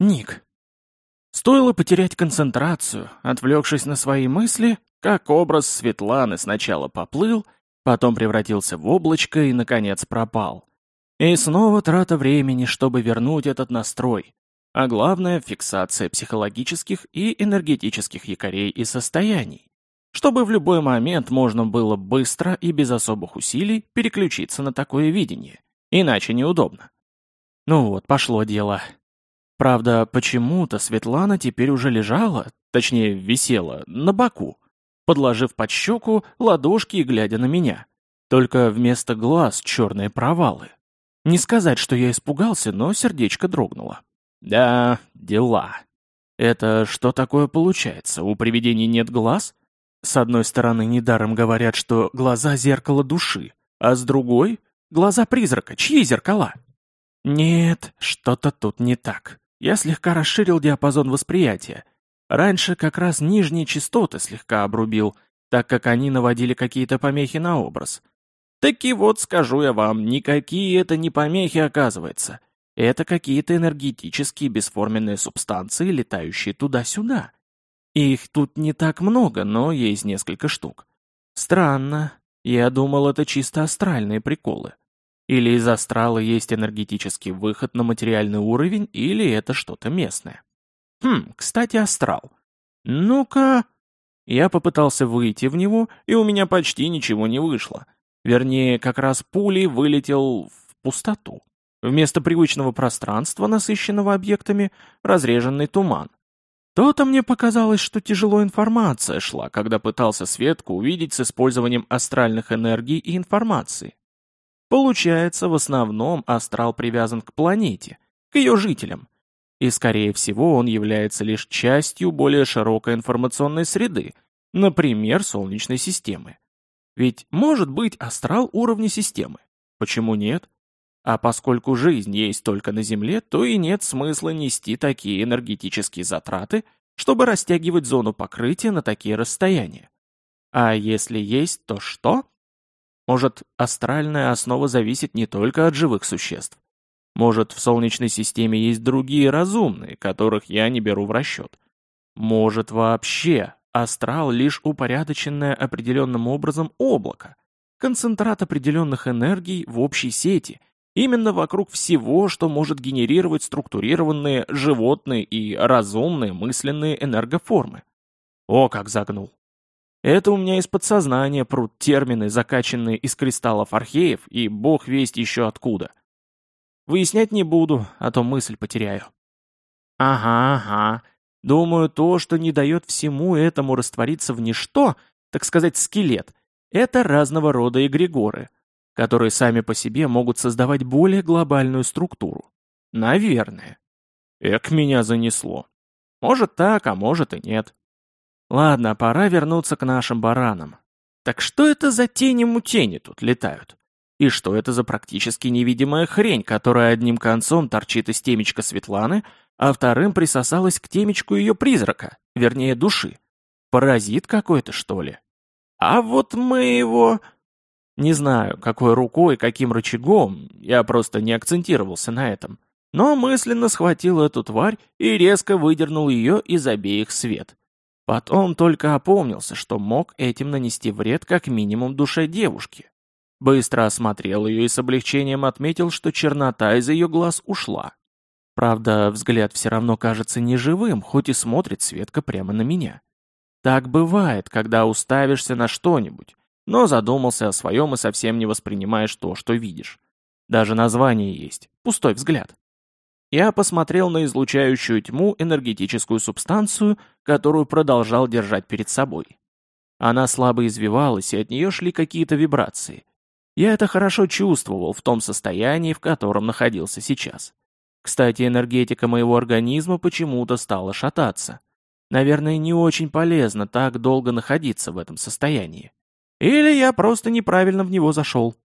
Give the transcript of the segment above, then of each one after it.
Ник. Стоило потерять концентрацию, отвлекшись на свои мысли, как образ Светланы сначала поплыл, потом превратился в облачко и, наконец, пропал. И снова трата времени, чтобы вернуть этот настрой. А главное — фиксация психологических и энергетических якорей и состояний, чтобы в любой момент можно было быстро и без особых усилий переключиться на такое видение. Иначе неудобно. Ну вот, пошло дело. Правда, почему-то Светлана теперь уже лежала, точнее, висела, на боку, подложив под щеку ладошки и глядя на меня. Только вместо глаз черные провалы. Не сказать, что я испугался, но сердечко дрогнуло. Да, дела. Это что такое получается? У привидений нет глаз? С одной стороны, недаром говорят, что глаза — зеркало души, а с другой — глаза призрака. Чьи зеркала? Нет, что-то тут не так. Я слегка расширил диапазон восприятия. Раньше как раз нижние частоты слегка обрубил, так как они наводили какие-то помехи на образ. Таки вот, скажу я вам, никакие это не помехи, оказывается. Это какие-то энергетические бесформенные субстанции, летающие туда-сюда. Их тут не так много, но есть несколько штук. Странно. Я думал, это чисто астральные приколы. Или из астрала есть энергетический выход на материальный уровень, или это что-то местное. Хм, кстати, астрал. Ну-ка... Я попытался выйти в него, и у меня почти ничего не вышло. Вернее, как раз пулей вылетел в пустоту. Вместо привычного пространства, насыщенного объектами, разреженный туман. То-то мне показалось, что тяжело информация шла, когда пытался Светку увидеть с использованием астральных энергий и информации. Получается, в основном астрал привязан к планете, к ее жителям. И, скорее всего, он является лишь частью более широкой информационной среды, например, Солнечной системы. Ведь может быть астрал уровня системы. Почему нет? А поскольку жизнь есть только на Земле, то и нет смысла нести такие энергетические затраты, чтобы растягивать зону покрытия на такие расстояния. А если есть, то что? Может, астральная основа зависит не только от живых существ. Может, в Солнечной системе есть другие разумные, которых я не беру в расчет. Может, вообще астрал лишь упорядоченное определенным образом облако, концентрат определенных энергий в общей сети – Именно вокруг всего, что может генерировать структурированные животные и разумные мысленные энергоформы. О, как загнул. Это у меня из подсознания прут термины, закачанные из кристаллов археев, и бог весть еще откуда. Выяснять не буду, а то мысль потеряю. Ага, ага. Думаю, то, что не дает всему этому раствориться в ничто, так сказать, скелет, это разного рода эгрегоры — которые сами по себе могут создавать более глобальную структуру. Наверное. Эк, меня занесло. Может так, а может и нет. Ладно, пора вернуться к нашим баранам. Так что это за тени-мутени тут летают? И что это за практически невидимая хрень, которая одним концом торчит из темечка Светланы, а вторым присосалась к темечку ее призрака, вернее души? Паразит какой-то, что ли? А вот мы его... Не знаю, какой рукой, каким рычагом, я просто не акцентировался на этом. Но мысленно схватил эту тварь и резко выдернул ее из обеих свет. Потом только опомнился, что мог этим нанести вред как минимум душе девушки. Быстро осмотрел ее и с облегчением отметил, что чернота из ее глаз ушла. Правда, взгляд все равно кажется неживым, хоть и смотрит Светка прямо на меня. Так бывает, когда уставишься на что-нибудь, но задумался о своем и совсем не воспринимаешь то, что видишь. Даже название есть. Пустой взгляд. Я посмотрел на излучающую тьму энергетическую субстанцию, которую продолжал держать перед собой. Она слабо извивалась, и от нее шли какие-то вибрации. Я это хорошо чувствовал в том состоянии, в котором находился сейчас. Кстати, энергетика моего организма почему-то стала шататься. Наверное, не очень полезно так долго находиться в этом состоянии. Или я просто неправильно в него зашел.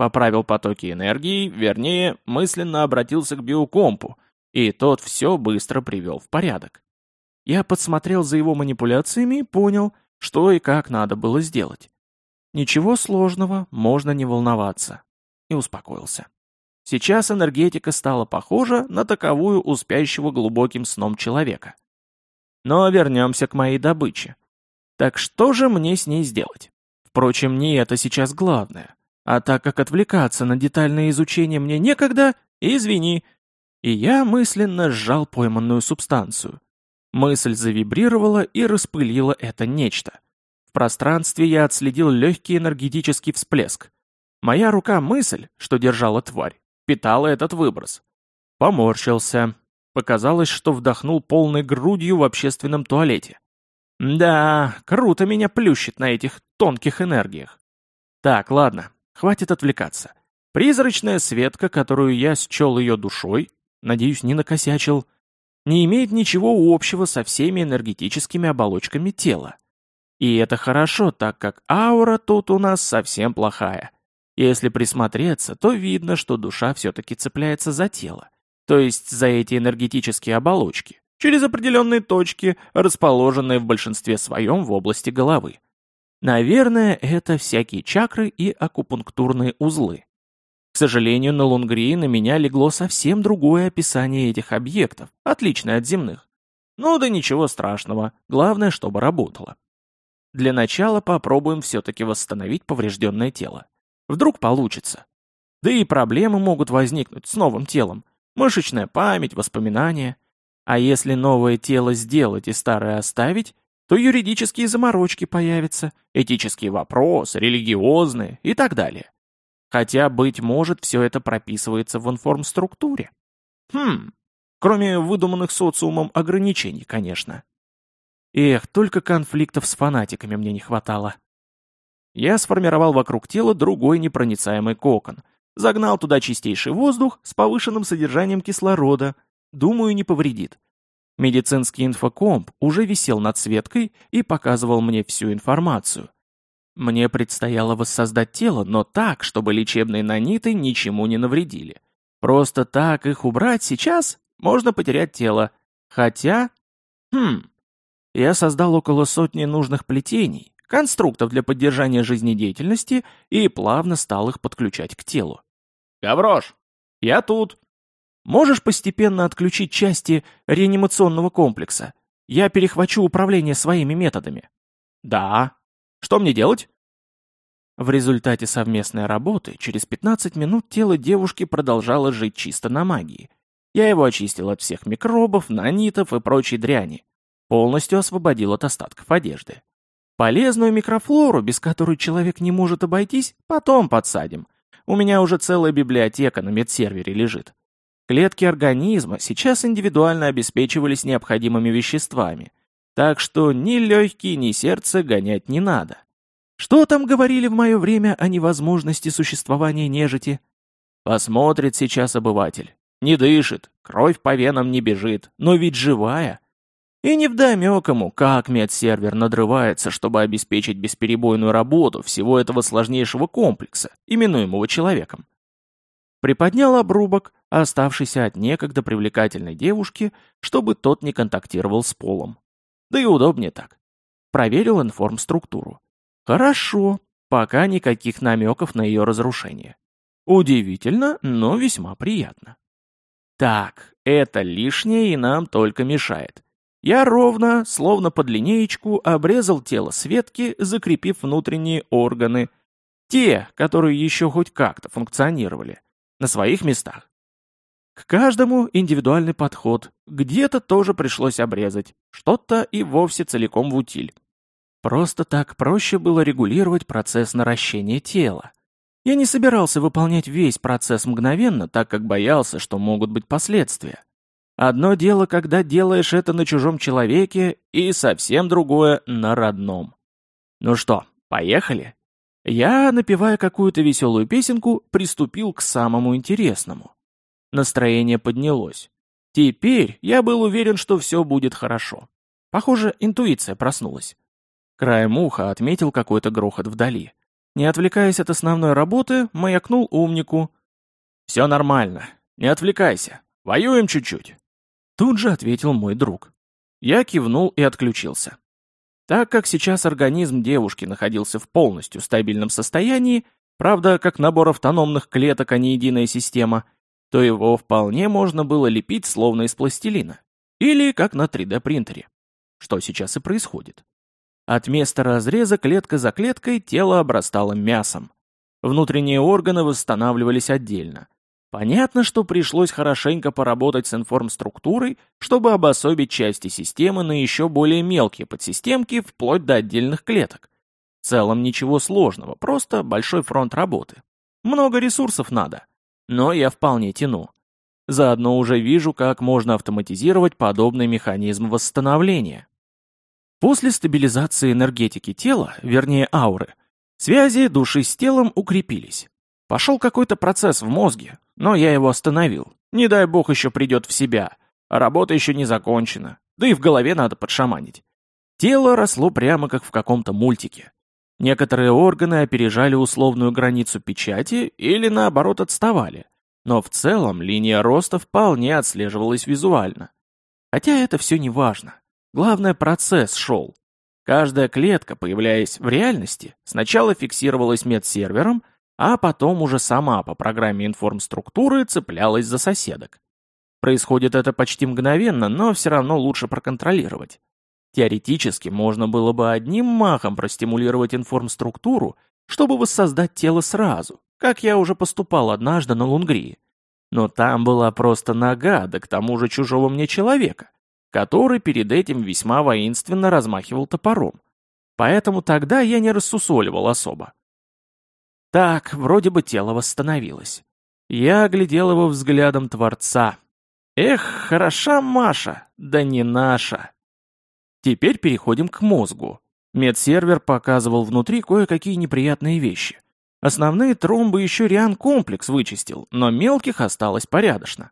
Поправил потоки энергии, вернее, мысленно обратился к биокомпу, и тот все быстро привел в порядок. Я подсмотрел за его манипуляциями и понял, что и как надо было сделать. Ничего сложного, можно не волноваться. И успокоился. Сейчас энергетика стала похожа на таковую у спящего глубоким сном человека. Но вернемся к моей добыче. Так что же мне с ней сделать? Впрочем, не это сейчас главное. А так как отвлекаться на детальное изучение мне некогда, извини. И я мысленно сжал пойманную субстанцию. Мысль завибрировала и распылила это нечто. В пространстве я отследил легкий энергетический всплеск. Моя рука-мысль, что держала тварь, питала этот выброс. Поморщился. Показалось, что вдохнул полной грудью в общественном туалете. Да, круто меня плющит на этих тонких энергиях. Так, ладно, хватит отвлекаться. Призрачная Светка, которую я счел ее душой, надеюсь, не накосячил, не имеет ничего общего со всеми энергетическими оболочками тела. И это хорошо, так как аура тут у нас совсем плохая. Если присмотреться, то видно, что душа все-таки цепляется за тело, то есть за эти энергетические оболочки, через определенные точки, расположенные в большинстве своем в области головы. Наверное, это всякие чакры и акупунктурные узлы. К сожалению, на Лунгрии на меня легло совсем другое описание этих объектов, отличное от земных. Ну да ничего страшного, главное, чтобы работало. Для начала попробуем все-таки восстановить поврежденное тело. Вдруг получится. Да и проблемы могут возникнуть с новым телом. Мышечная память, воспоминания. А если новое тело сделать и старое оставить, то юридические заморочки появятся, этические вопросы, религиозные и так далее. Хотя, быть может, все это прописывается в информструктуре. Хм, кроме выдуманных социумом ограничений, конечно. Эх, только конфликтов с фанатиками мне не хватало. Я сформировал вокруг тела другой непроницаемый кокон, загнал туда чистейший воздух с повышенным содержанием кислорода, думаю, не повредит. Медицинский инфокомп уже висел над Светкой и показывал мне всю информацию — мне предстояло воссоздать тело, но так, чтобы лечебные наниты ничему не навредили. Просто так их убрать сейчас можно потерять тело. Хотя... Хм... Я создал около сотни нужных плетений, конструктов для поддержания жизнедеятельности и плавно стал их подключать к телу. «Гаврош, я тут!» «Можешь постепенно отключить части реанимационного комплекса? Я перехвачу управление своими методами». «Да», что мне делать?» В результате совместной работы через 15 минут тело девушки продолжало жить чисто на магии. Я его очистил от всех микробов, нанитов и прочей дряни. Полностью освободил от остатков одежды. Полезную микрофлору, без которой человек не может обойтись, потом подсадим. У меня уже целая библиотека на медсервере лежит. Клетки организма сейчас индивидуально обеспечивались необходимыми веществами, так что ни легкие, ни сердце гонять не надо. Что там говорили в мое время о невозможности существования нежити? Посмотрит сейчас обыватель. Не дышит, кровь по венам не бежит, но ведь живая. И не вдомек ему, как медсервер надрывается, чтобы обеспечить бесперебойную работу всего этого сложнейшего комплекса, именуемого человеком. Приподнял обрубок, оставшийся от некогда привлекательной девушки, чтобы тот не контактировал с полом. Да и удобнее так. Проверил информструктуру. Хорошо, пока никаких намеков на ее разрушение. Удивительно, но весьма приятно. Так, это лишнее и нам только мешает. Я ровно, словно под линеечку, обрезал тело Светки, закрепив внутренние органы, те, которые еще хоть как-то функционировали, на своих местах. К каждому индивидуальный подход, где-то тоже пришлось обрезать, что-то и вовсе целиком в утиль. Просто так проще было регулировать процесс наращения тела. Я не собирался выполнять весь процесс мгновенно, так как боялся, что могут быть последствия. Одно дело, когда делаешь это на чужом человеке, и совсем другое на родном. Ну что, поехали? Я, напевая какую-то веселую песенку, приступил к самому интересному. Настроение поднялось. Теперь я был уверен, что все будет хорошо. Похоже, интуиция проснулась. Краем уха отметил какой-то грохот вдали. Не отвлекаясь от основной работы, маякнул умнику. «Все нормально. Не отвлекайся. Воюем чуть-чуть». Тут же ответил мой друг. Я кивнул и отключился. Так как сейчас организм девушки находился в полностью стабильном состоянии, правда, как набор автономных клеток, а не единая система — то его вполне можно было лепить словно из пластилина. Или как на 3D-принтере. Что сейчас и происходит. От места разреза клетка за клеткой тело обрастало мясом. Внутренние органы восстанавливались отдельно. Понятно, что пришлось хорошенько поработать с информструктурой, чтобы обособить части системы на еще более мелкие подсистемки вплоть до отдельных клеток. В целом ничего сложного, просто большой фронт работы. Много ресурсов надо. Но я вполне тяну. Заодно уже вижу, как можно автоматизировать подобный механизм восстановления. После стабилизации энергетики тела, вернее ауры, связи души с телом укрепились. Пошел какой-то процесс в мозге, но я его остановил. Не дай бог еще придет в себя, а работа еще не закончена, да и в голове надо подшаманить. Тело росло прямо как в каком-то мультике. Некоторые органы опережали условную границу печати или наоборот отставали но в целом линия роста вполне отслеживалась визуально. Хотя это все не важно. Главное, процесс шел. Каждая клетка, появляясь в реальности, сначала фиксировалась медсервером, а потом уже сама по программе информструктуры цеплялась за соседок. Происходит это почти мгновенно, но все равно лучше проконтролировать. Теоретически можно было бы одним махом простимулировать информструктуру, чтобы воссоздать тело сразу, как я уже поступал однажды на Лунгрии. Но там была просто нога, да к тому же чужого мне человека, который перед этим весьма воинственно размахивал топором. Поэтому тогда я не рассусоливал особо. Так, вроде бы тело восстановилось. Я оглядел его взглядом Творца. Эх, хороша Маша, да не наша. Теперь переходим к мозгу. Медсервер показывал внутри кое-какие неприятные вещи. Основные тромбы еще Риан-комплекс вычистил, но мелких осталось порядочно.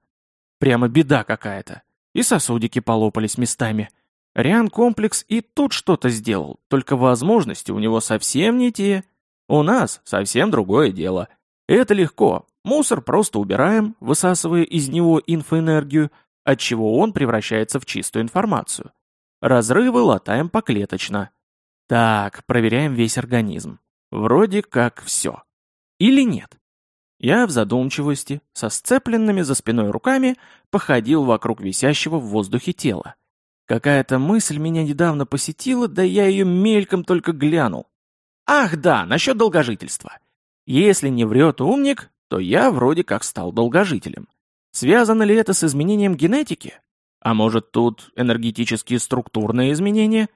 Прямо беда какая-то. И сосудики полопались местами. Риан-комплекс и тут что-то сделал, только возможности у него совсем не те. У нас совсем другое дело. Это легко. Мусор просто убираем, высасывая из него инфоэнергию, отчего он превращается в чистую информацию. Разрывы латаем поклеточно. Так, проверяем весь организм. Вроде как все. Или нет? Я в задумчивости, со сцепленными за спиной руками, походил вокруг висящего в воздухе тела. Какая-то мысль меня недавно посетила, да я ее мельком только глянул. Ах да, насчет долгожительства. Если не врет умник, то я вроде как стал долгожителем. Связано ли это с изменением генетики? А может тут энергетические структурные изменения?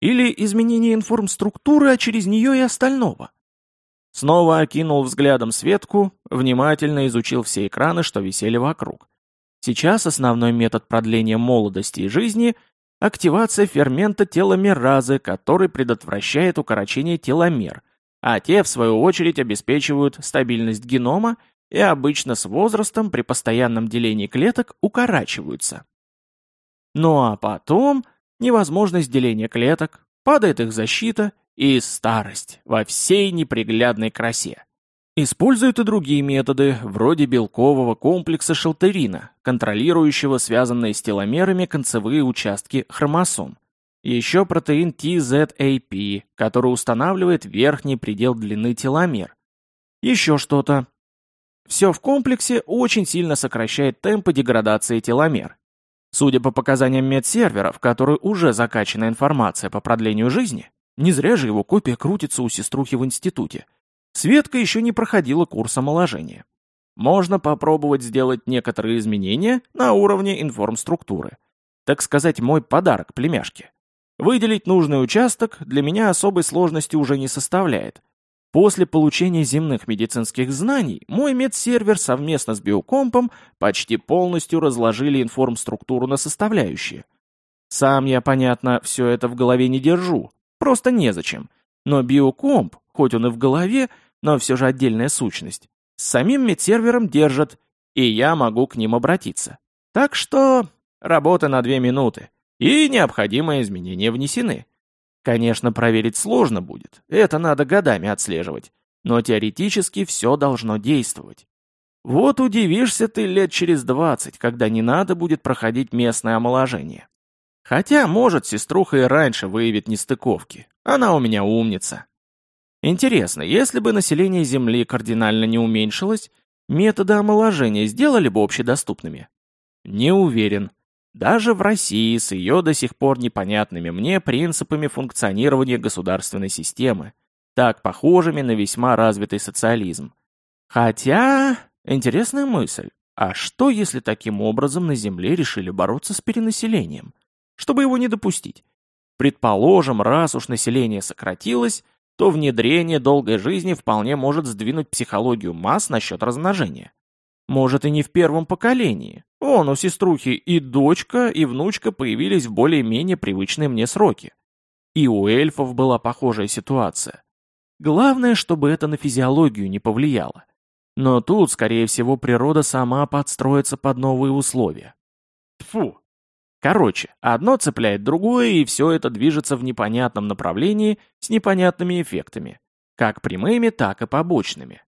Или изменение информструктуры, а через нее и остального? Снова окинул взглядом Светку, внимательно изучил все экраны, что висели вокруг. Сейчас основной метод продления молодости и жизни – активация фермента теломеразы, который предотвращает укорочение теломер, а те, в свою очередь, обеспечивают стабильность генома и обычно с возрастом при постоянном делении клеток укорачиваются. Ну а потом невозможность деления клеток, падает их защита и старость во всей неприглядной красе. Используют и другие методы, вроде белкового комплекса шелтерина, контролирующего связанные с теломерами концевые участки хромосом. Еще протеин TZAP, который устанавливает верхний предел длины теломер. Еще что-то. Все в комплексе очень сильно сокращает темпы деградации теломер. Судя по показаниям медсервера, в который уже закачана информация по продлению жизни, не зря же его копия крутится у сеструхи в институте. Светка еще не проходила курс омоложения. Можно попробовать сделать некоторые изменения на уровне информструктуры. Так сказать, мой подарок племяшке. Выделить нужный участок для меня особой сложности уже не составляет. После получения земных медицинских знаний мой медсервер совместно с биокомпом почти полностью разложили информструктуру на составляющие. Сам я, понятно, все это в голове не держу, просто незачем. Но биокомп, хоть он и в голове, но все же отдельная сущность, с самим медсервером держат, и я могу к ним обратиться. Так что работа на две минуты, и необходимые изменения внесены. Конечно, проверить сложно будет, это надо годами отслеживать, но теоретически все должно действовать. Вот удивишься ты лет через двадцать, когда не надо будет проходить местное омоложение. Хотя, может, сеструха и раньше выявит нестыковки. Она у меня умница. Интересно, если бы население Земли кардинально не уменьшилось, методы омоложения сделали бы общедоступными? Не уверен. Даже в России с ее до сих пор непонятными мне принципами функционирования государственной системы, так похожими на весьма развитый социализм. Хотя, интересная мысль, а что если таким образом на Земле решили бороться с перенаселением, чтобы его не допустить? Предположим, раз уж население сократилось, то внедрение долгой жизни вполне может сдвинуть психологию масс насчет размножения. Может и не в первом поколении. Вон у сеструхи и дочка, и внучка появились в более-менее привычные мне сроки. И у эльфов была похожая ситуация. Главное, чтобы это на физиологию не повлияло. Но тут, скорее всего, природа сама подстроится под новые условия. Фу. Короче, одно цепляет другое, и все это движется в непонятном направлении с непонятными эффектами. Как прямыми, так и побочными.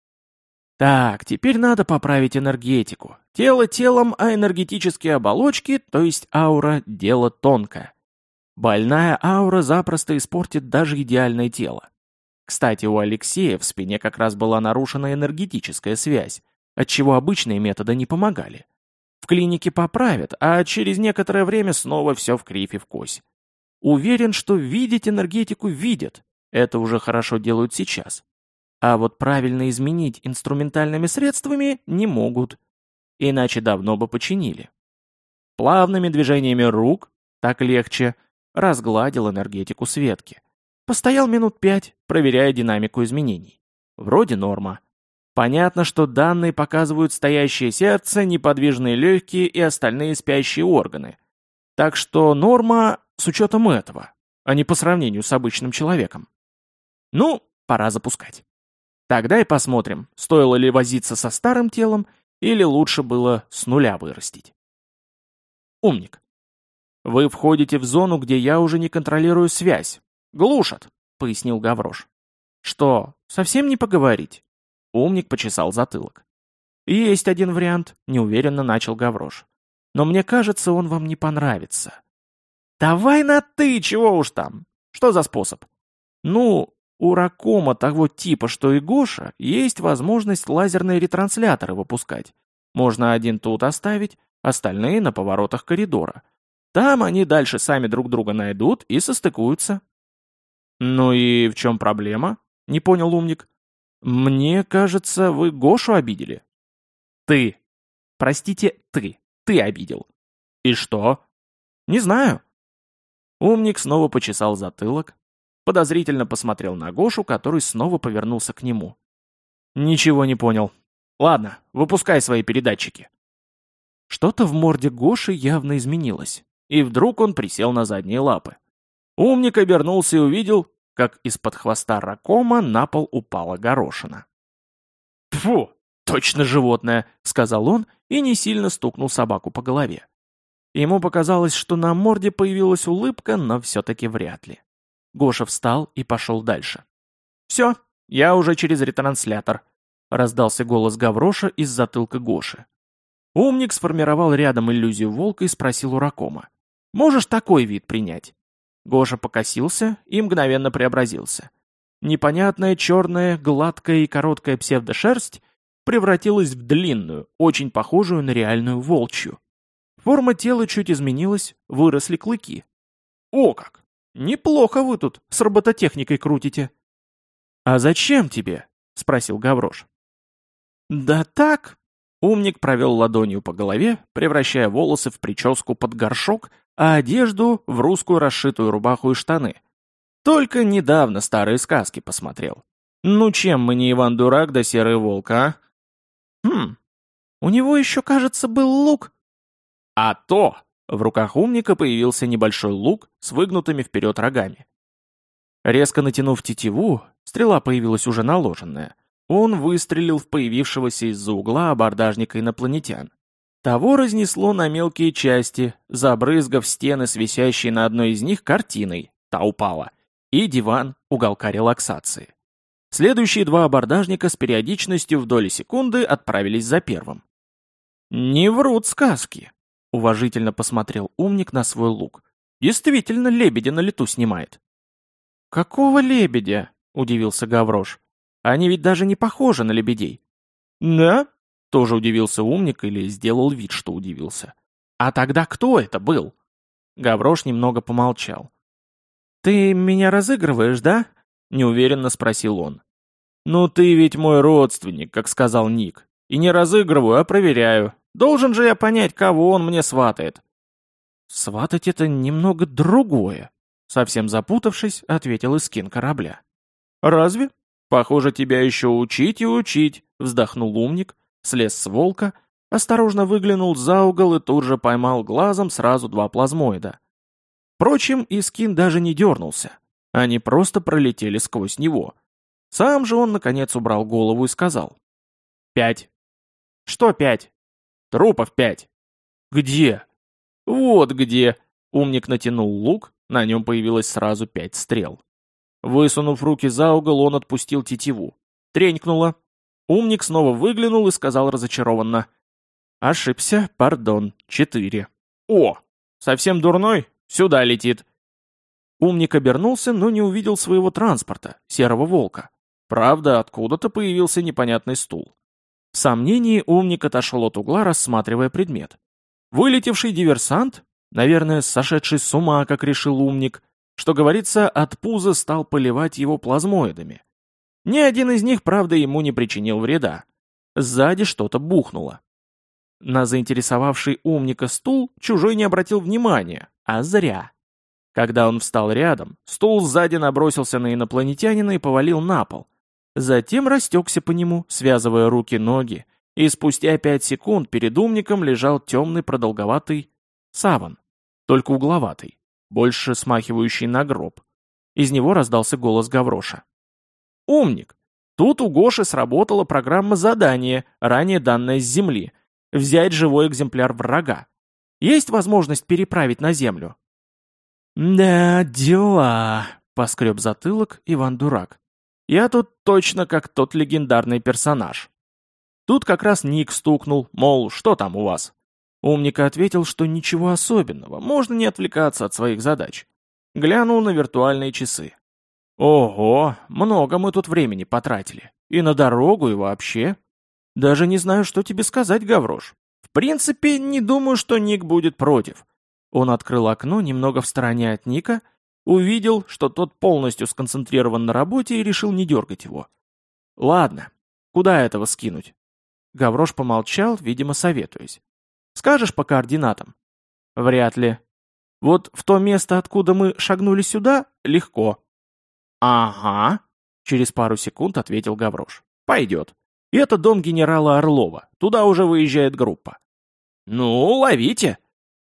Так, теперь надо поправить энергетику. Тело телом, а энергетические оболочки, то есть аура, дело тонкое. Больная аура запросто испортит даже идеальное тело. Кстати, у Алексея в спине как раз была нарушена энергетическая связь, отчего обычные методы не помогали. В клинике поправят, а через некоторое время снова все в крифе в кось. Уверен, что видеть энергетику видят. Это уже хорошо делают сейчас. А вот правильно изменить инструментальными средствами не могут. Иначе давно бы починили. Плавными движениями рук, так легче, разгладил энергетику Светки. Постоял минут пять, проверяя динамику изменений. Вроде норма. Понятно, что данные показывают стоящее сердце, неподвижные легкие и остальные спящие органы. Так что норма с учетом этого, а не по сравнению с обычным человеком. Ну, пора запускать. Тогда и посмотрим, стоило ли возиться со старым телом или лучше было с нуля вырастить. Умник. Вы входите в зону, где я уже не контролирую связь. Глушат, пояснил Гаврош. Что, совсем не поговорить? Умник почесал затылок. Есть один вариант, неуверенно начал Гаврош. Но мне кажется, он вам не понравится. Давай на «ты», чего уж там. Что за способ? Ну, у ракома того типа, что и Гоша, есть возможность лазерные ретрансляторы выпускать. Можно один тут оставить, остальные на поворотах коридора. Там они дальше сами друг друга найдут и состыкуются. «Ну и в чем проблема?» — не понял умник. «Мне кажется, вы Гошу обидели». «Ты. Простите, ты. Ты обидел». «И что?» «Не знаю». Умник снова почесал затылок, подозрительно посмотрел на Гошу, который снова повернулся к нему. «Ничего не понял. Ладно, выпускай свои передатчики». Что-то в морде Гоши явно изменилось, и вдруг он присел на задние лапы. Умник обернулся и увидел, как из-под хвоста ракома на пол упала горошина. «Фу, точно животное!» — сказал он и не сильно стукнул собаку по голове. Ему показалось, что на морде появилась улыбка, но все-таки вряд ли. Гоша встал и пошел дальше. «Все, я уже через ретранслятор», — раздался голос Гавроша из затылка Гоши. Умник сформировал рядом иллюзию волка и спросил у Ракома. «Можешь такой вид принять?» Гоша покосился и мгновенно преобразился. Непонятная черная, гладкая и короткая псевдошерсть превратилась в длинную, очень похожую на реальную волчью. Форма тела чуть изменилась, выросли клыки. О как! Неплохо вы тут с робототехникой крутите. А зачем тебе? Спросил Гаврош. Да так. Умник провел ладонью по голове, превращая волосы в прическу под горшок, а одежду в русскую расшитую рубаху и штаны. Только недавно старые сказки посмотрел. Ну чем мы не Иван Дурак да Серый Волк, а? Хм, у него еще, кажется, был лук. А то! В руках умника появился небольшой лук с выгнутыми вперед рогами. Резко натянув тетиву, стрела появилась уже наложенная. Он выстрелил в появившегося из-за угла абордажника инопланетян. Того разнесло на мелкие части, забрызгав стены с висящей на одной из них картиной, та упала, и диван уголка релаксации. Следующие два абордажника с периодичностью в доли секунды отправились за первым. Не врут сказки. Уважительно посмотрел умник на свой лук. Действительно, лебедя на лету снимает. Какого лебедя? Удивился Гаврош. Они ведь даже не похожи на лебедей. Да? Тоже удивился умник или сделал вид, что удивился. «А тогда кто это был?» Гаврош немного помолчал. «Ты меня разыгрываешь, да?» — неуверенно спросил он. «Ну ты ведь мой родственник», как сказал Ник. «И не разыгрываю, а проверяю. Должен же я понять, кого он мне сватает». «Сватать это немного другое», — совсем запутавшись, ответил Искин корабля. «Разве? Похоже, тебя еще учить и учить», — вздохнул умник, слез с волка, осторожно выглянул за угол и тут же поймал глазом сразу два плазмоида. Впрочем, Искин даже не дернулся. Они просто пролетели сквозь него. Сам же он, наконец, убрал голову и сказал. «Пять». «Что пять?» «Трупов пять». «Где?» «Вот где!» Умник натянул лук, на нем появилось сразу пять стрел. Высунув руки за угол, он отпустил тетиву. Тренькнуло. Умник снова выглянул и сказал разочарованно. «Ошибся, пардон, четыре». «О, совсем дурной? Сюда летит». Умник обернулся, но не увидел своего транспорта, серого волка. Правда, откуда-то появился непонятный стул. В сомнении умник отошел от угла, рассматривая предмет. Вылетевший диверсант, наверное, сошедший с ума, как решил умник, что говорится, от пуза стал поливать его плазмоидами. Ни один из них, правда, ему не причинил вреда. Сзади что-то бухнуло. На заинтересовавший умника стул чужой не обратил внимания, а зря. Когда он встал рядом, стул сзади набросился на инопланетянина и повалил на пол. Затем растекся по нему, связывая руки-ноги, и спустя пять секунд перед умником лежал темный продолговатый саван, только угловатый, больше смахивающий на гроб. Из него раздался голос Гавроша. «Умник! Тут у Гоши сработала программа задания, ранее данная с Земли. Взять живой экземпляр врага. Есть возможность переправить на Землю?» «Да, дела», — поскреб затылок Иван Дурак. «Я тут точно как тот легендарный персонаж. Тут как раз Ник стукнул, мол, что там у вас? Умника ответил, что ничего особенного, можно не отвлекаться от своих задач. Глянул на виртуальные часы. Ого, много мы тут времени потратили. И на дорогу, и вообще. Даже не знаю, что тебе сказать, Гаврош. В принципе, не думаю, что Ник будет против. Он открыл окно немного в стороне от Ника, увидел, что тот полностью сконцентрирован на работе и решил не дергать его. Ладно, куда этого скинуть? Гаврош помолчал, видимо, советуясь. «Скажешь по координатам?» «Вряд ли. Вот в то место, откуда мы шагнули сюда, легко». «Ага», — через пару секунд ответил Гаврош. «Пойдет. И это дом генерала Орлова. Туда уже выезжает группа». «Ну, ловите!»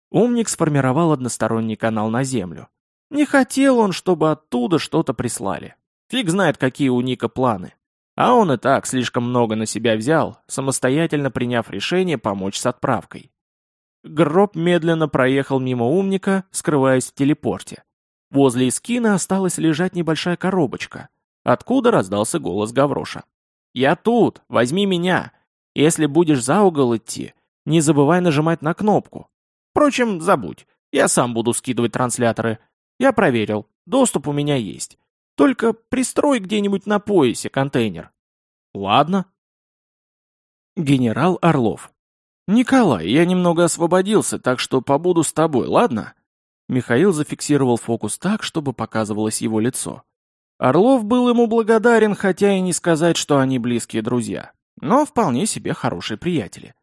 Умник сформировал односторонний канал на Землю. Не хотел он, чтобы оттуда что-то прислали. Фиг знает, какие у Ника планы. А он и так слишком много на себя взял, самостоятельно приняв решение помочь с отправкой. Гроб медленно проехал мимо умника, скрываясь в телепорте. Возле эскина осталась лежать небольшая коробочка, откуда раздался голос Гавроша. «Я тут, возьми меня. Если будешь за угол идти, не забывай нажимать на кнопку. Впрочем, забудь, я сам буду скидывать трансляторы. Я проверил, доступ у меня есть. Только пристрой где-нибудь на поясе контейнер. Ладно. Генерал Орлов. Николай, я немного освободился, так что побуду с тобой, ладно? Михаил зафиксировал фокус так, чтобы показывалось его лицо. Орлов был ему благодарен, хотя и не сказать, что они близкие друзья, но вполне себе хорошие приятели.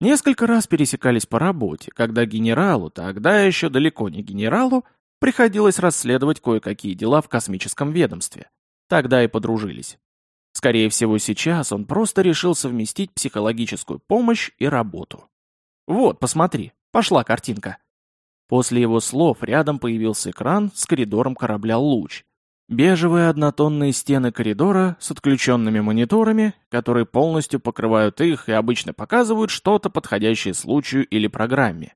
Несколько раз пересекались по работе, когда генералу, тогда еще далеко не генералу, Приходилось расследовать кое-какие дела в космическом ведомстве. Тогда и подружились. Скорее всего, сейчас он просто решил совместить психологическую помощь и работу. Вот, посмотри, пошла картинка. После его слов рядом появился экран с коридором корабля «Луч». Бежевые однотонные стены коридора с отключенными мониторами, которые полностью покрывают их и обычно показывают что-то подходящее случаю или программе.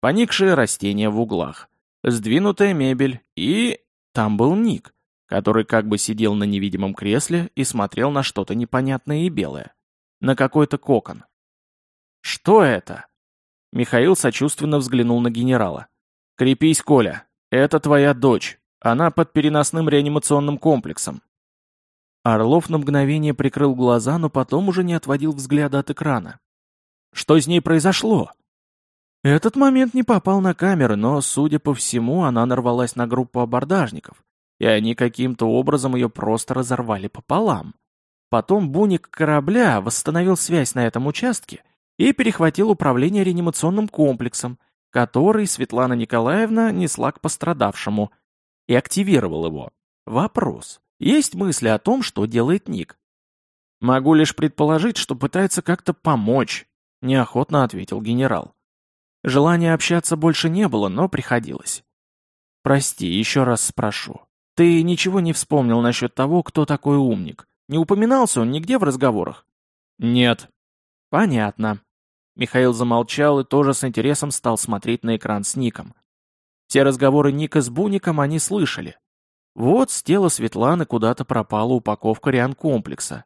Поникшие растения в углах сдвинутая мебель и... Там был Ник, который как бы сидел на невидимом кресле и смотрел на что-то непонятное и белое. На какой-то кокон. «Что это?» Михаил сочувственно взглянул на генерала. «Крепись, Коля. Это твоя дочь. Она под переносным реанимационным комплексом». Орлов на мгновение прикрыл глаза, но потом уже не отводил взгляда от экрана. Что с ней произошло?» Этот момент не попал на камеры, но, судя по всему, она нарвалась на группу абордажников, и они каким-то образом ее просто разорвали пополам. Потом буник корабля восстановил связь на этом участке и перехватил управление реанимационным комплексом, который Светлана Николаевна несла к пострадавшему, и активировал его. Вопрос. Есть мысли о том, что делает Ник? Могу лишь предположить, что пытается как-то помочь, неохотно ответил генерал. Желания общаться больше не было, но приходилось. «Прости, еще раз спрошу. Ты ничего не вспомнил насчет того, кто такой умник? Не упоминался он нигде в разговорах?» «Нет». «Понятно». Михаил замолчал и тоже с интересом стал смотреть на экран с Ником. Все разговоры Ника с Буником они слышали. Вот с тела Светланы куда-то пропала упаковка риан-комплекса.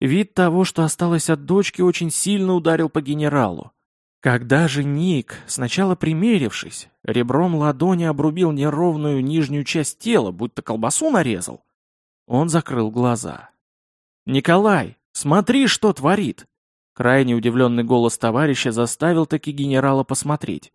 Вид того, что осталось от дочки, очень сильно ударил по генералу. Когда же Ник, сначала примерившись, ребром ладони обрубил неровную нижнюю часть тела, будто колбасу нарезал, он закрыл глаза. «Николай, смотри, что творит!» Крайне удивленный голос товарища заставил таки генерала посмотреть.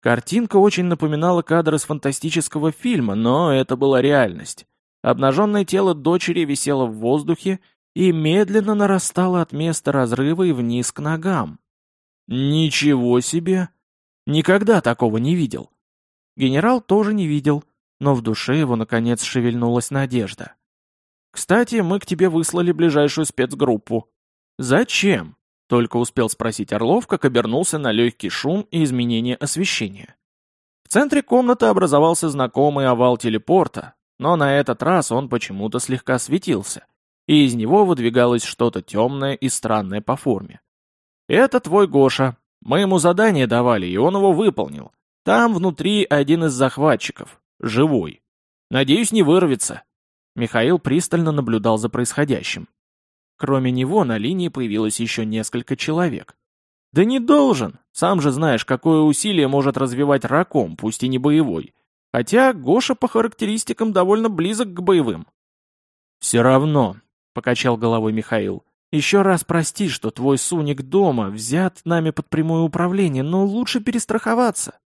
Картинка очень напоминала кадр из фантастического фильма, но это была реальность. Обнаженное тело дочери висело в воздухе и медленно нарастало от места разрыва и вниз к ногам. Ничего себе! Никогда такого не видел. Генерал тоже не видел, но в душе его наконец шевельнулась надежда. «Кстати, мы к тебе выслали ближайшую спецгруппу». «Зачем?» — только успел спросить Орлов, как обернулся на легкий шум и изменение освещения. В центре комнаты образовался знакомый овал телепорта, но на этот раз он почему-то слегка светился, и из него выдвигалось что-то темное и странное по форме. «Это твой Гоша. Мы ему задание давали, и он его выполнил. Там внутри один из захватчиков. Живой. Надеюсь, не вырвется». Михаил пристально наблюдал за происходящим. Кроме него на линии появилось еще несколько человек. «Да не должен! Сам же знаешь, какое усилие может развивать раком, пусть и не боевой. Хотя Гоша по характеристикам довольно близок к боевым». «Все равно», — покачал головой Михаил, еще раз прости, что твой суник дома взят нами под прямое управление, но лучше перестраховаться».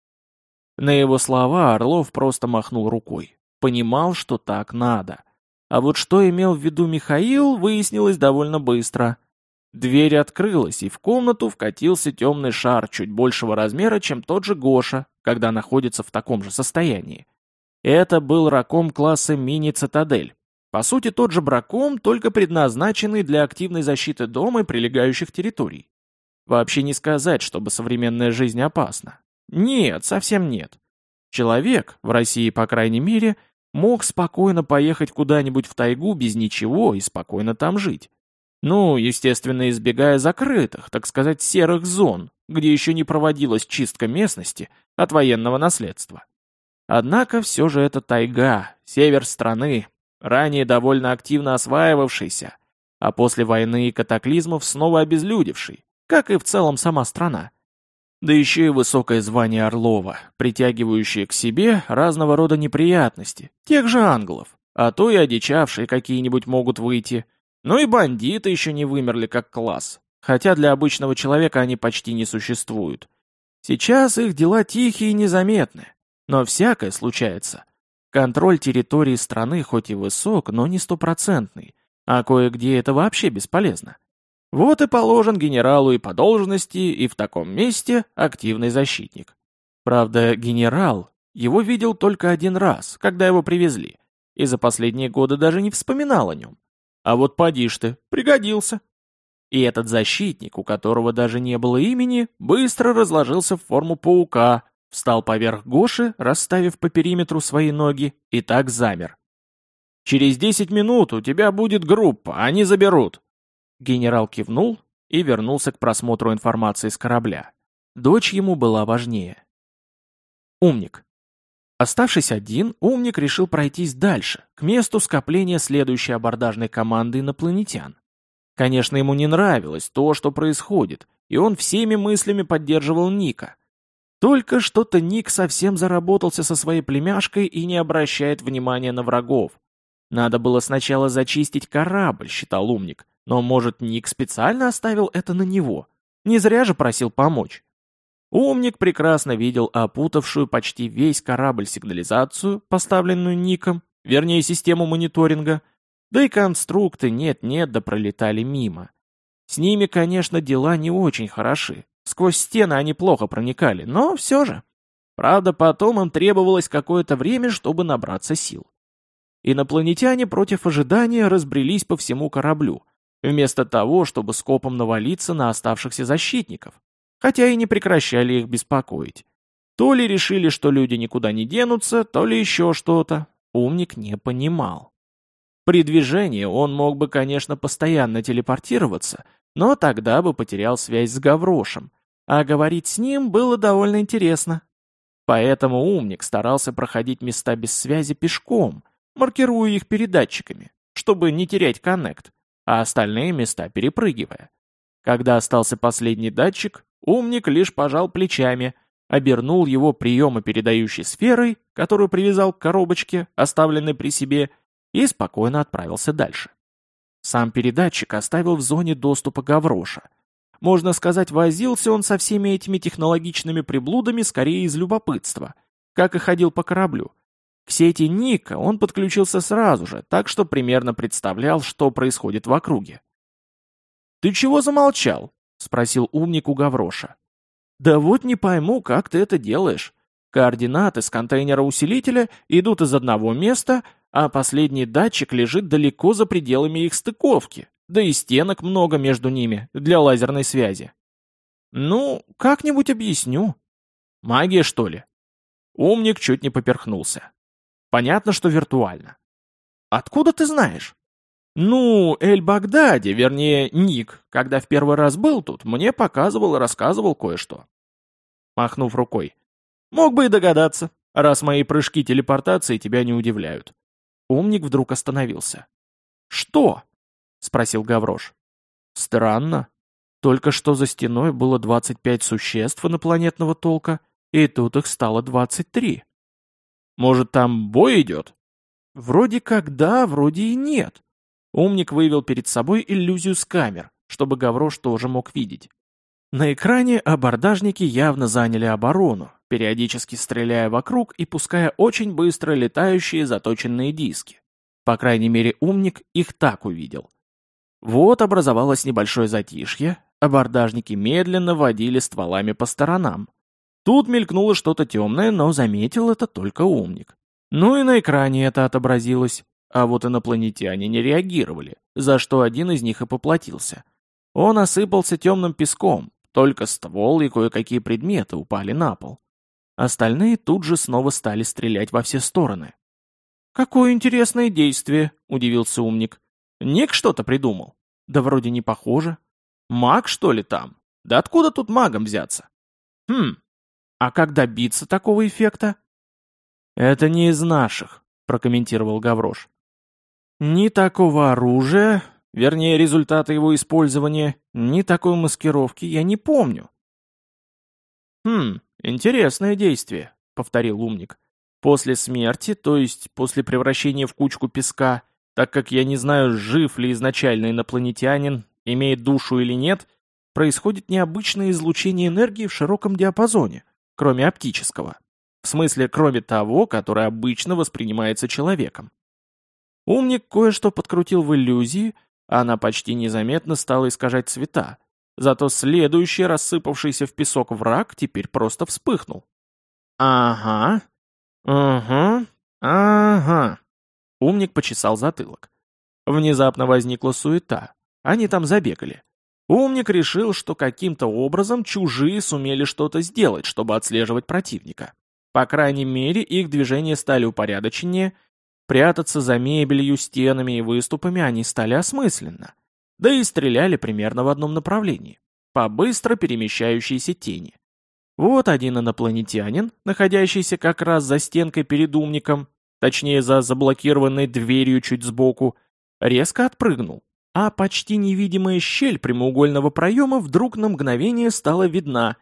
На его слова Орлов просто махнул рукой. Понимал, что так надо. А вот что имел в виду Михаил, выяснилось довольно быстро. Дверь открылась, и в комнату вкатился темный шар чуть большего размера, чем тот же Гоша, когда находится в таком же состоянии. Это был раком класса мини-цитадель. По сути, тот же браком, только предназначенный для активной защиты дома и прилегающих территорий. Вообще не сказать, чтобы современная жизнь опасна. Нет, совсем нет. Человек, в России по крайней мере, мог спокойно поехать куда-нибудь в тайгу без ничего и спокойно там жить. Ну, естественно, избегая закрытых, так сказать, серых зон, где еще не проводилась чистка местности от военного наследства. Однако все же это тайга, север страны, ранее довольно активно осваивавшийся, а после войны и катаклизмов снова обезлюдевший, как и в целом сама страна. Да еще и высокое звание Орлова, притягивающее к себе разного рода неприятности, тех же ангелов, а то и одичавшие какие-нибудь могут выйти. Ну и бандиты еще не вымерли как класс, хотя для обычного человека они почти не существуют. Сейчас их дела тихие и незаметны, но всякое случается. Контроль территории страны хоть и высок, но не стопроцентный, а кое-где это вообще бесполезно. Вот и положен генералу и по должности, и в таком месте активный защитник. Правда, генерал его видел только один раз, когда его привезли, и за последние годы даже не вспоминал о нем. А вот поди ж ты, пригодился. И этот защитник, у которого даже не было имени, быстро разложился в форму паука, Встал поверх Гоши, расставив по периметру свои ноги, и так замер. «Через десять минут у тебя будет группа, они заберут!» Генерал кивнул и вернулся к просмотру информации с корабля. Дочь ему была важнее. Умник. Оставшись один, умник решил пройтись дальше, к месту скопления следующей абордажной команды инопланетян. Конечно, ему не нравилось то, что происходит, и он всеми мыслями поддерживал Ника. Только что-то Ник совсем заработался со своей племяшкой и не обращает внимания на врагов. Надо было сначала зачистить корабль, считал умник, но, может, Ник специально оставил это на него? Не зря же просил помочь. Умник прекрасно видел опутавшую почти весь корабль сигнализацию, поставленную Ником, вернее систему мониторинга, да и конструкты нет-нет да пролетали мимо. С ними, конечно, дела не очень хороши. Сквозь стены они плохо проникали, но все же. Правда, потом им требовалось какое-то время, чтобы набраться сил. Инопланетяне против ожидания разбрелись по всему кораблю, вместо того, чтобы скопом навалиться на оставшихся защитников, хотя и не прекращали их беспокоить. То ли решили, что люди никуда не денутся, то ли еще что-то. Умник не понимал. При движении он мог бы, конечно, постоянно телепортироваться, но тогда бы потерял связь с Гаврошем, а говорить с ним было довольно интересно. Поэтому умник старался проходить места без связи пешком, маркируя их передатчиками, чтобы не терять коннект, а остальные места перепрыгивая. Когда остался последний датчик, умник лишь пожал плечами, обернул его приемо-передающей сферой, которую привязал к коробочке, оставленной при себе, и спокойно отправился дальше. Сам передатчик оставил в зоне доступа Гавроша. Можно сказать, возился он со всеми этими технологичными приблудами скорее из любопытства, как и ходил по кораблю. К сети Ника он подключился сразу же, так что примерно представлял, что происходит в округе. «Ты чего замолчал?» — спросил умник у Гавроша. «Да вот не пойму, как ты это делаешь. Координаты с контейнера усилителя идут из одного места, а последний датчик лежит далеко за пределами их стыковки, да и стенок много между ними для лазерной связи. Ну, как-нибудь объясню. Магия, что ли? Умник чуть не поперхнулся. Понятно, что виртуально. Откуда ты знаешь? Ну, Эль-Багдади, вернее, Ник, когда в первый раз был тут, мне показывал и рассказывал кое-что. Махнув рукой. Мог бы и догадаться, раз мои прыжки телепортации тебя не удивляют. Умник вдруг остановился. «Что?» — спросил Гаврош. «Странно. Только что за стеной было 25 существ инопланетного толка, и тут их стало 23. Может, там бой идет?» «Вроде как да, вроде и нет». Умник вывел перед собой иллюзию с камер, чтобы Гаврош тоже мог видеть. На экране абордажники явно заняли оборону, периодически стреляя вокруг и пуская очень быстро летающие заточенные диски. По крайней мере, умник их так увидел. Вот образовалось небольшое затишье, абордажники медленно водили стволами по сторонам. Тут мелькнуло что-то темное, но заметил это только умник. Ну и на экране это отобразилось, а вот инопланетяне не реагировали, за что один из них и поплатился. Он осыпался темным песком, только ствол и кое-какие предметы упали на пол. Остальные тут же снова стали стрелять во все стороны. «Какое интересное действие!» — удивился умник. «Ник что-то придумал? Да вроде не похоже. Маг, что ли, там? Да откуда тут магом взяться?» «Хм, а как добиться такого эффекта?» «Это не из наших», — прокомментировал Гаврош. «Ни такого оружия, вернее, результаты его использования, ни такой маскировки я не помню». «Хм, «Интересное действие», — повторил умник. «После смерти, то есть после превращения в кучку песка, так как я не знаю, жив ли изначально инопланетянин, имеет душу или нет, происходит необычное излучение энергии в широком диапазоне, кроме оптического. В смысле, кроме того, которое обычно воспринимается человеком. Умник кое-что подкрутил в иллюзии, а она почти незаметно стала искажать цвета, Зато следующий рассыпавшийся в песок враг теперь просто вспыхнул. «Ага, ага, ага». Умник почесал затылок. Внезапно возникла суета. Они там забегали. Умник решил, что каким-то образом чужие сумели что-то сделать, чтобы отслеживать противника. По крайней мере, их движения стали упорядоченнее, прятаться за мебелью, стенами и выступами они стали осмысленно да и стреляли примерно в одном направлении, по быстро перемещающейся тени. Вот один инопланетянин, находящийся как раз за стенкой перед умником, точнее за заблокированной дверью чуть сбоку, резко отпрыгнул, а почти невидимая щель прямоугольного проема вдруг на мгновение стала видна,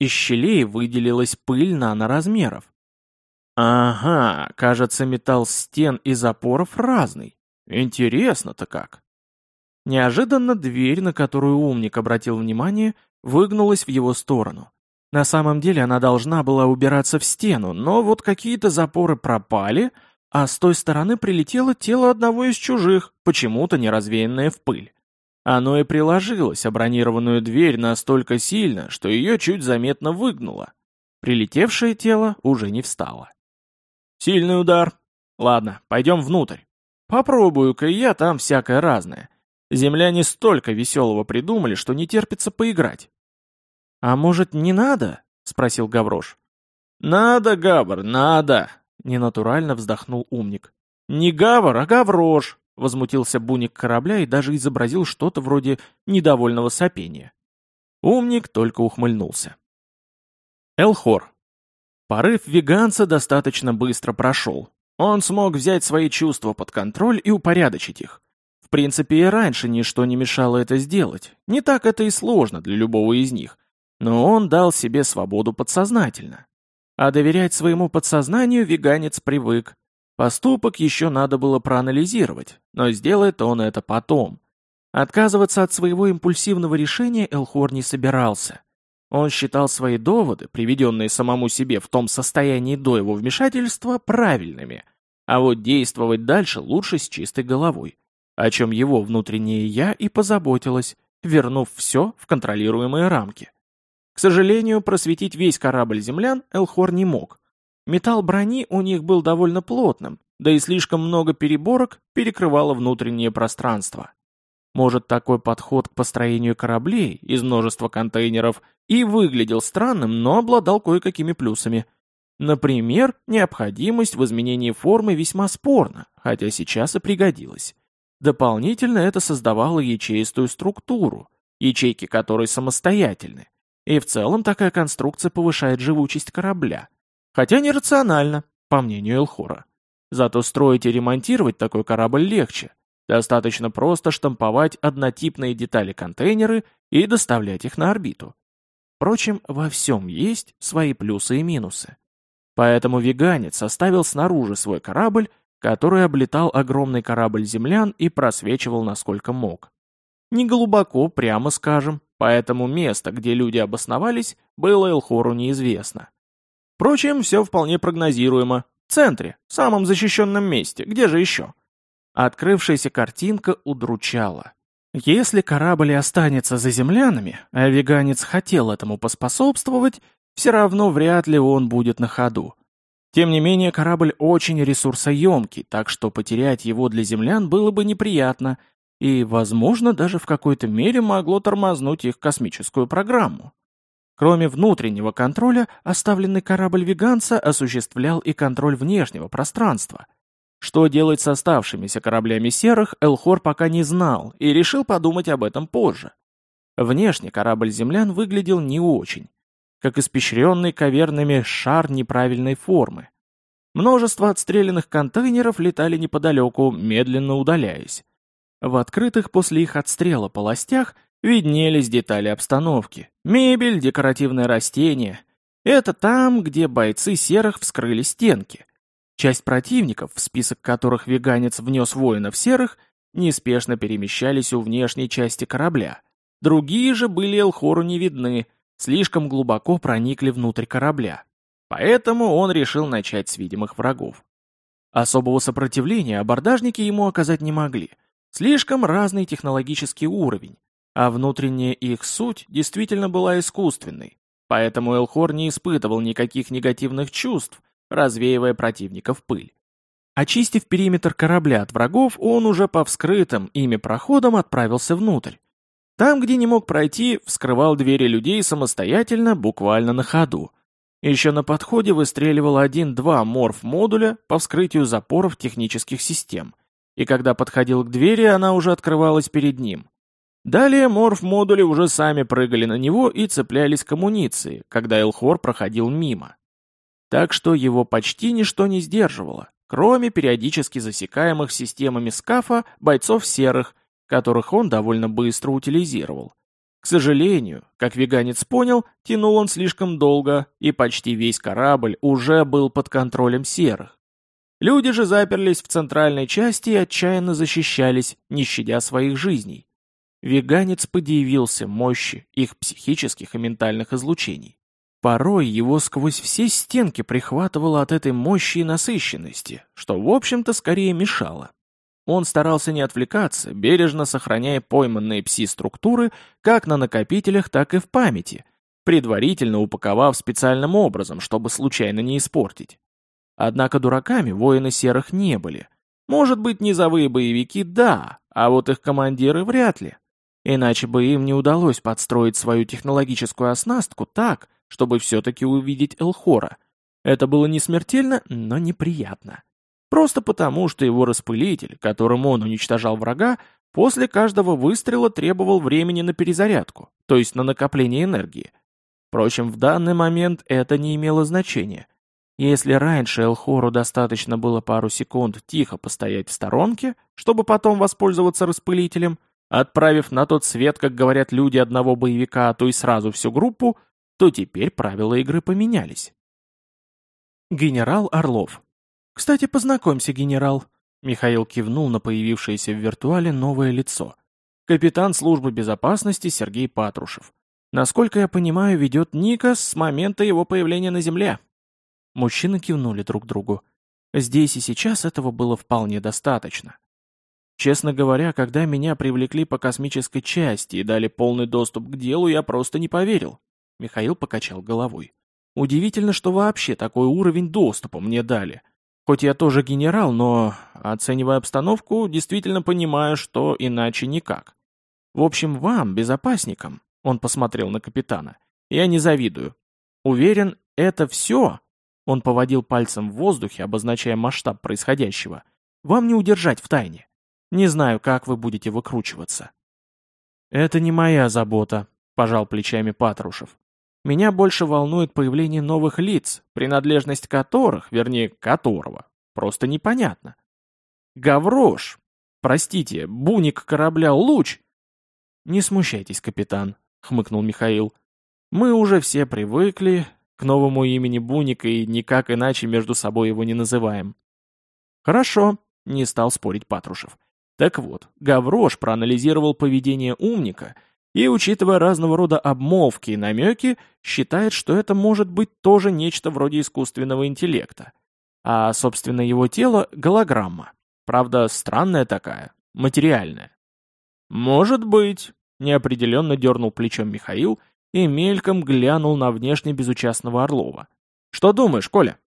из щелей выделилась пыль наноразмеров. Ага, кажется, металл стен и запоров разный. Интересно-то как. Неожиданно дверь, на которую умник обратил внимание, выгнулась в его сторону. На самом деле она должна была убираться в стену, но вот какие-то запоры пропали, а с той стороны прилетело тело одного из чужих, почему-то не развеянное в пыль. Оно и приложилось о бронированную дверь настолько сильно, что ее чуть заметно выгнуло. Прилетевшее тело уже не встало. «Сильный удар. Ладно, пойдем внутрь. Попробую-ка я там всякое разное. Земляне столько веселого придумали, что не терпится поиграть». «А может, не надо?» — спросил Гаврош. «Надо, Габр, надо!» — ненатурально вздохнул умник. «Не Гавр, а Гаврош!» — возмутился буник корабля и даже изобразил что-то вроде недовольного сопения. Умник только ухмыльнулся. Элхор. Порыв веганца достаточно быстро прошел. Он смог взять свои чувства под контроль и упорядочить их. В принципе, и раньше ничто не мешало это сделать. Не так это и сложно для любого из них. Но он дал себе свободу подсознательно. А доверять своему подсознанию веганец привык. Поступок еще надо было проанализировать, но сделает он это потом. Отказываться от своего импульсивного решения Элхор не собирался. Он считал свои доводы, приведенные самому себе в том состоянии до его вмешательства, правильными, а вот действовать дальше лучше с чистой головой, о чем его внутреннее «я» и позаботилось, вернув все в контролируемые рамки. К сожалению, просветить весь корабль землян Элхор не мог. Металл брони у них был довольно плотным, да и слишком много переборок перекрывало внутреннее пространство. Может, такой подход к построению кораблей из множества контейнеров и выглядел странным, но обладал кое-какими плюсами. Например, необходимость в изменении формы весьма спорна, хотя сейчас и пригодилась. Дополнительно это создавало ячеистую структуру, ячейки которой самостоятельны, и в целом такая конструкция повышает живучесть корабля. Хотя нерационально, по мнению Элхора. Зато строить и ремонтировать такой корабль легче, Достаточно просто штамповать однотипные детали-контейнеры и доставлять их на орбиту. Впрочем, во всем есть свои плюсы и минусы. Поэтому веганец оставил снаружи свой корабль, который облетал огромный корабль землян и просвечивал насколько мог. Не глубоко, прямо скажем, поэтому место, где люди обосновались, было Элхору неизвестно. Впрочем, все вполне прогнозируемо. В центре, самом защищенном месте, где же еще? Открывшаяся картинка удручала. Если корабль останется за землянами, а веганец хотел этому поспособствовать, все равно вряд ли он будет на ходу. Тем не менее, корабль очень ресурсоемкий, так что потерять его для землян было бы неприятно и, возможно, даже в какой-то мере могло тормознуть их космическую программу. Кроме внутреннего контроля, оставленный корабль веганца осуществлял и контроль внешнего пространства – что делать с оставшимися кораблями серых, Элхор пока не знал и решил подумать об этом позже. Внешне корабль землян выглядел не очень, как испещренный каверными шар неправильной формы. Множество отстрелянных контейнеров летали неподалеку, медленно удаляясь. В открытых после их отстрела полостях виднелись детали обстановки. Мебель, декоративные растения. Это там, где бойцы серых вскрыли стенки. Часть противников, в список которых веганец внес воинов серых, неспешно перемещались у внешней части корабля. Другие же были Элхору не видны, слишком глубоко проникли внутрь корабля. Поэтому он решил начать с видимых врагов. Особого сопротивления абордажники ему оказать не могли. Слишком разный технологический уровень, а внутренняя их суть действительно была искусственной. Поэтому Элхор не испытывал никаких негативных чувств, развеивая противника в пыль. Очистив периметр корабля от врагов, он уже по вскрытым ими проходам отправился внутрь. Там, где не мог пройти, вскрывал двери людей самостоятельно, буквально на ходу. Еще на подходе выстреливал один-два морф-модуля по вскрытию запоров технических систем. И когда подходил к двери, она уже открывалась перед ним. Далее морф-модули уже сами прыгали на него и цеплялись к амуниции, когда Элхор проходил мимо. Так что его почти ничто не сдерживало, кроме периодически засекаемых системами скафа бойцов серых, которых он довольно быстро утилизировал. К сожалению, как веганец понял, тянул он слишком долго, и почти весь корабль уже был под контролем серых. Люди же заперлись в центральной части и отчаянно защищались, не щадя своих жизней. Веганец подивился мощи их психических и ментальных излучений. Порой его сквозь все стенки прихватывало от этой мощи и насыщенности, что, в общем-то, скорее мешало. Он старался не отвлекаться, бережно сохраняя пойманные пси-структуры как на накопителях, так и в памяти, предварительно упаковав специальным образом, чтобы случайно не испортить. Однако дураками воины серых не были. Может быть, низовые боевики – да, а вот их командиры вряд ли. Иначе бы им не удалось подстроить свою технологическую оснастку так, чтобы все-таки увидеть Элхора. Это было не смертельно, но неприятно. Просто потому, что его распылитель, которым он уничтожал врага, после каждого выстрела требовал времени на перезарядку, то есть на накопление энергии. Впрочем, в данный момент это не имело значения. Если раньше Элхору достаточно было пару секунд тихо постоять в сторонке, чтобы потом воспользоваться распылителем, отправив на тот свет, как говорят люди одного боевика, а то и сразу всю группу, то теперь правила игры поменялись. Генерал Орлов. «Кстати, познакомься, генерал». Михаил кивнул на появившееся в виртуале новое лицо. Капитан службы безопасности Сергей Патрушев. Насколько я понимаю, ведет Ника с момента его появления на Земле. Мужчины кивнули друг другу. Здесь и сейчас этого было вполне достаточно. Честно говоря, когда меня привлекли по космической части и дали полный доступ к делу, я просто не поверил. Михаил покачал головой. Удивительно, что вообще такой уровень доступа мне дали. Хоть я тоже генерал, но, оценивая обстановку, действительно понимаю, что иначе никак. В общем, вам, безопасникам, он посмотрел на капитана, я не завидую. Уверен, это все, он поводил пальцем в воздухе, обозначая масштаб происходящего, вам не удержать в тайне. Не знаю, как вы будете выкручиваться. Это не моя забота, пожал плечами Патрушев. Меня больше волнует появление новых лиц, принадлежность которых, вернее, которого, просто непонятно. Гаврош! Простите, буник корабля «Луч»? Не смущайтесь, капитан, хмыкнул Михаил. Мы уже все привыкли к новому имени Буника и никак иначе между собой его не называем. Хорошо, не стал спорить Патрушев. Так вот, Гаврош проанализировал поведение умника и, учитывая разного рода обмолвки и намеки, считает, что это может быть тоже нечто вроде искусственного интеллекта. А, собственно, его тело — голограмма. Правда, странная такая, материальная. «Может быть», — неопределенно дернул плечом Михаил и мельком глянул на внешне безучастного Орлова. «Что думаешь, Коля?»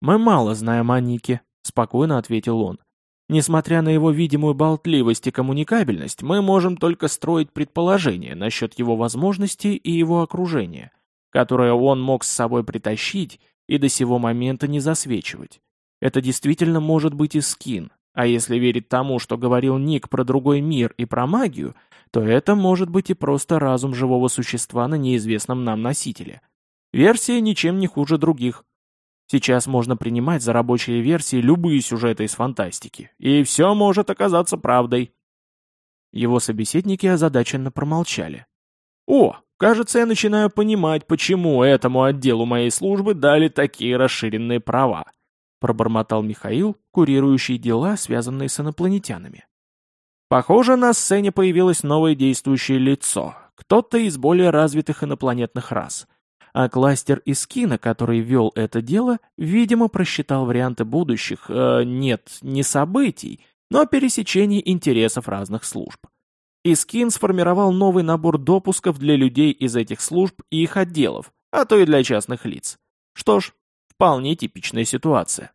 «Мы мало знаем о Нике», — спокойно ответил он. Несмотря на его видимую болтливость и коммуникабельность, мы можем только строить предположения насчет его возможностей и его окружения, которое он мог с собой притащить и до сего момента не засвечивать. Это действительно может быть и скин, а если верить тому, что говорил Ник про другой мир и про магию, то это может быть и просто разум живого существа на неизвестном нам носителе. Версия ничем не хуже других. Сейчас можно принимать за рабочие версии любые сюжеты из фантастики, и все может оказаться правдой. Его собеседники озадаченно промолчали. «О, кажется, я начинаю понимать, почему этому отделу моей службы дали такие расширенные права», пробормотал Михаил, курирующий дела, связанные с инопланетянами. Похоже, на сцене появилось новое действующее лицо, кто-то из более развитых инопланетных рас — а кластер Искина, который вел это дело, видимо, просчитал варианты будущих, э, нет, не событий, но пересечений интересов разных служб. Искин сформировал новый набор допусков для людей из этих служб и их отделов, а то и для частных лиц. Что ж, вполне типичная ситуация.